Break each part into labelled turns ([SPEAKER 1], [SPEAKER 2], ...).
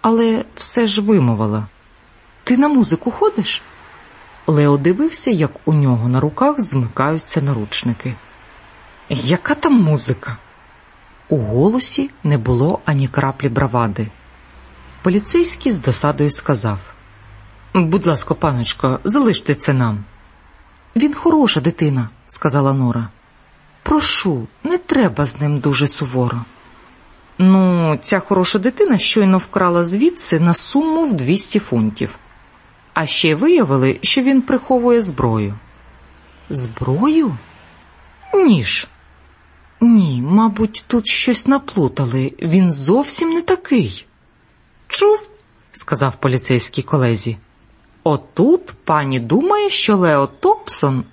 [SPEAKER 1] але все ж вимовила. Ти на музику ходиш? Лео дивився, як у нього на руках змикаються наручники. Яка там музика? У голосі не було ані краплі бравади. Поліцейський з досадою сказав: Будь ласка, паночко, залиште це нам. Він хороша дитина, сказала Нора. Прошу, не треба з ним дуже суворо. Ну, ця хороша дитина щойно вкрала звідси на суму в 200 фунтів. А ще виявили, що він приховує зброю. Зброю? Ніж. Ні, мабуть, тут щось наплутали. Він зовсім не такий. Чув, сказав поліцейський колезі. Отут пані думає, що Лео Томпсон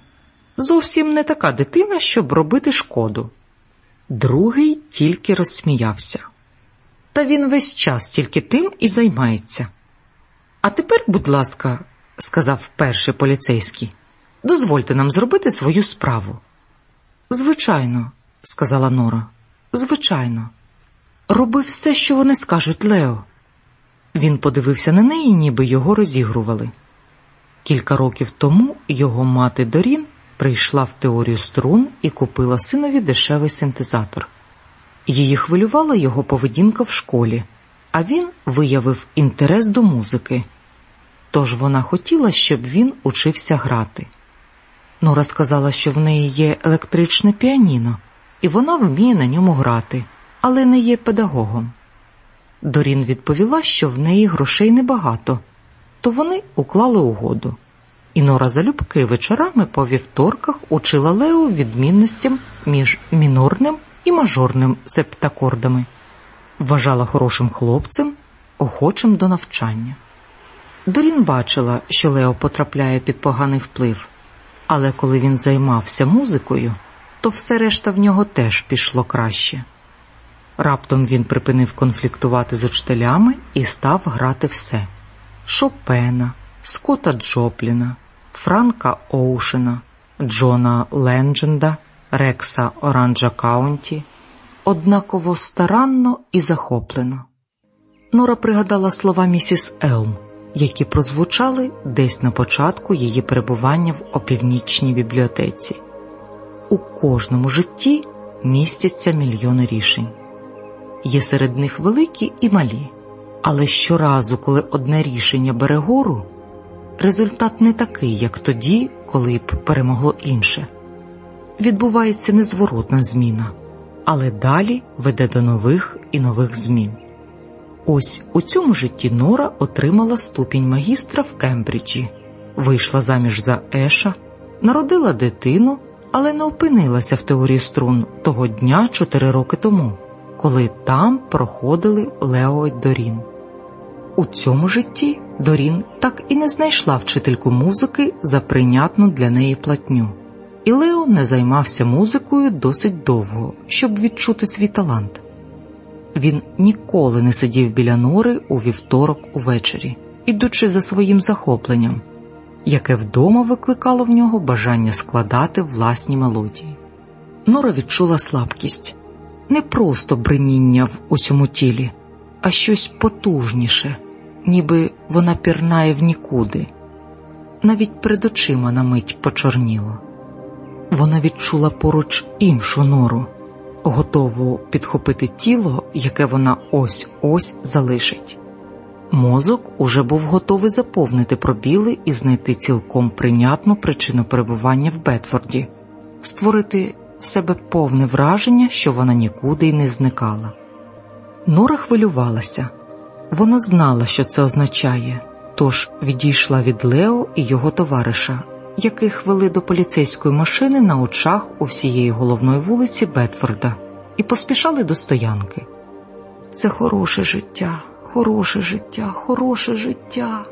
[SPEAKER 1] зовсім не така дитина, щоб робити шкоду. Другий тільки розсміявся. Та він весь час тільки тим і займається. А тепер, будь ласка, сказав перший поліцейський, дозвольте нам зробити свою справу. Звичайно, сказала Нора. Звичайно, роби все, що вони скажуть, Лео. Він подивився на неї, ніби його розігрували. Кілька років тому його мати Дорін прийшла в теорію струн і купила синові дешевий синтезатор. Її хвилювала його поведінка в школі, а він виявив інтерес до музики. Тож вона хотіла, щоб він учився грати. Нора сказала, що в неї є електричне піаніно, і вона вміє на ньому грати, але не є педагогом. Дорін відповіла, що в неї грошей небагато, то вони уклали угоду. І Нора залюбки вечорами по вівторках учила Лео відмінностям між мінорним і мажорним септакордами, вважала хорошим хлопцем, охочим до навчання. Дорін бачила, що Лео потрапляє під поганий вплив, але коли він займався музикою, то все решта в нього теж пішло краще. Раптом він припинив конфліктувати з учителями і став грати все: Шопена, Скотта Джопліна, Франка Оушена, Джона Лендженда, Рекса Оранджа Каунті, однаково старанно і захоплено. Нора пригадала слова місіс Елм, які прозвучали десь на початку її перебування в опівнічній бібліотеці. У кожному житті містяться мільйони рішень. Є серед них великі і малі, але щоразу, коли одне рішення бере гору, результат не такий, як тоді, коли б перемогло інше. Відбувається незворотна зміна, але далі веде до нових і нових змін. Ось у цьому житті Нора отримала ступінь магістра в Кембриджі, вийшла заміж за Еша, народила дитину, але не опинилася в теорії струн того дня чотири роки тому, коли там проходили Лео Дорін. У цьому житті Дорін так і не знайшла вчительку музики за прийнятну для неї платню, і Лео не займався музикою досить довго, щоб відчути свій талант. Він ніколи не сидів біля нори у вівторок увечері, ідучи за своїм захопленням, яке вдома викликало в нього бажання складати власні мелодії. Нора відчула слабкість, не просто бриніння в усьому тілі, а щось потужніше, ніби вона пірнає в нікуди. Навіть перед очима на мить почорніло. Вона відчула поруч іншу нору готову підхопити тіло, яке вона ось ось залишить. Мозок уже був готовий заповнити пробіли і знайти цілком прийнятну причину перебування в Бетфорді, створити в себе повне враження, що вона нікуди й не зникала. Нора хвилювалася, вона знала, що це означає, тож відійшла від Лео і його товариша, яких вели до поліцейської машини на очах у всієї головної вулиці Бетфорда, і поспішали до стоянки. Це хороше життя, хороше життя, хороше життя.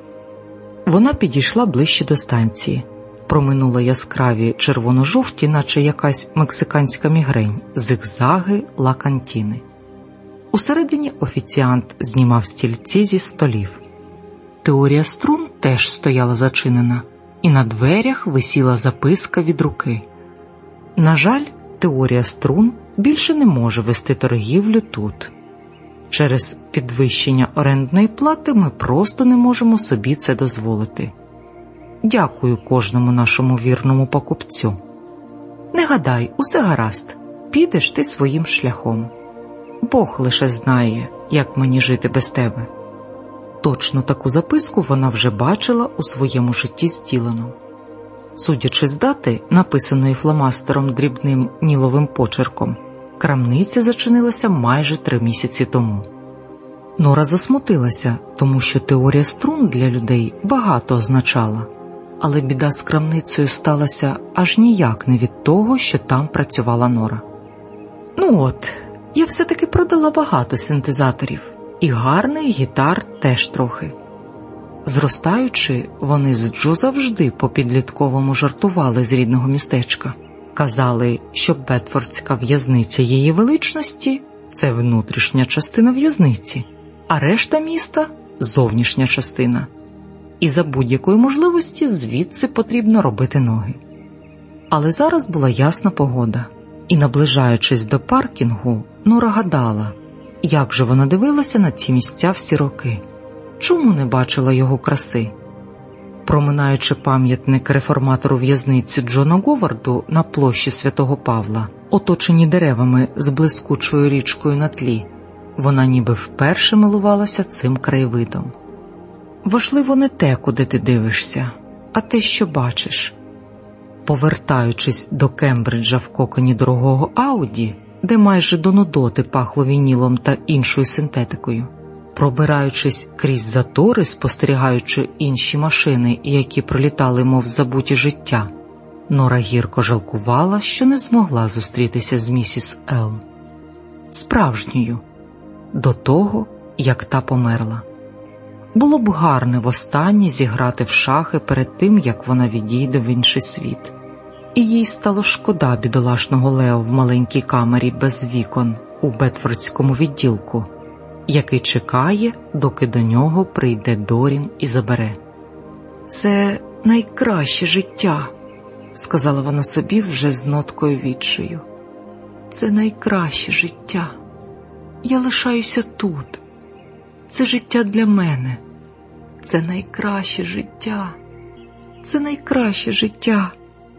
[SPEAKER 1] Вона підійшла ближче до станції, проминула яскраві червоно-жовті, наче якась мексиканська мігрень, зигзаги лакантіни. Усередині офіціант знімав стільці зі столів. Теорія струн теж стояла зачинена, і на дверях висіла записка від руки. На жаль, теорія струн більше не може вести торгівлю тут. Через підвищення орендної плати ми просто не можемо собі це дозволити. Дякую кожному нашому вірному покупцю. Не гадай, усе гаразд, підеш ти своїм шляхом. Бог лише знає, як мені жити без тебе. Точно таку записку вона вже бачила у своєму житті стілено. Судячи з дати, написаної фломастером дрібним ніловим почерком, крамниця зачинилася майже три місяці тому. Нора засмутилася, тому що теорія струн для людей багато означала, але біда з крамницею сталася аж ніяк не від того, що там працювала Нора. Ну от, я все-таки продала багато синтезаторів, і гарних гітар теж трохи. Зростаючи, вони з Джо завжди по підлітковому жартували з рідного містечка, казали, що Бетфордська в'язниця її величності це внутрішня частина в'язниці, а решта міста зовнішня частина, і за будь-якої можливості звідси потрібно робити ноги. Але зараз була ясна погода, і, наближаючись до паркінгу, Нора гадала, як же вона дивилася на ці місця всі роки чому не бачила його краси? Проминаючи пам'ятник реформатору в'язниці Джона Говарду на площі святого Павла, оточені деревами з блискучою річкою на тлі, вона ніби вперше милувалася цим краєвидом. Важливо не те, куди ти дивишся, а те, що бачиш. Повертаючись до Кембриджа в коконі дорогого Ауді, де майже до нудоти пахло вінілом та іншою синтетикою, пробираючись крізь затори, спостерігаючи інші машини, які пролітали, мов забуті життя, Нора гірко жалкувала, що не змогла зустрітися з місіс Ел. Справжньою, до того, як та померла. Було б гарне востаннє зіграти в шахи перед тим, як вона відійде в інший світ, і їй стало шкода бідолашного Лео в маленькій камері без вікон у Бетфордському відділку, який чекає, доки до нього прийде Дорін і забере. Це найкраще життя, сказала вона собі вже з ноткою відчаю. Це найкраще життя. Я лишаюся тут. Це життя для мене. Це найкраще життя. Це найкраще життя.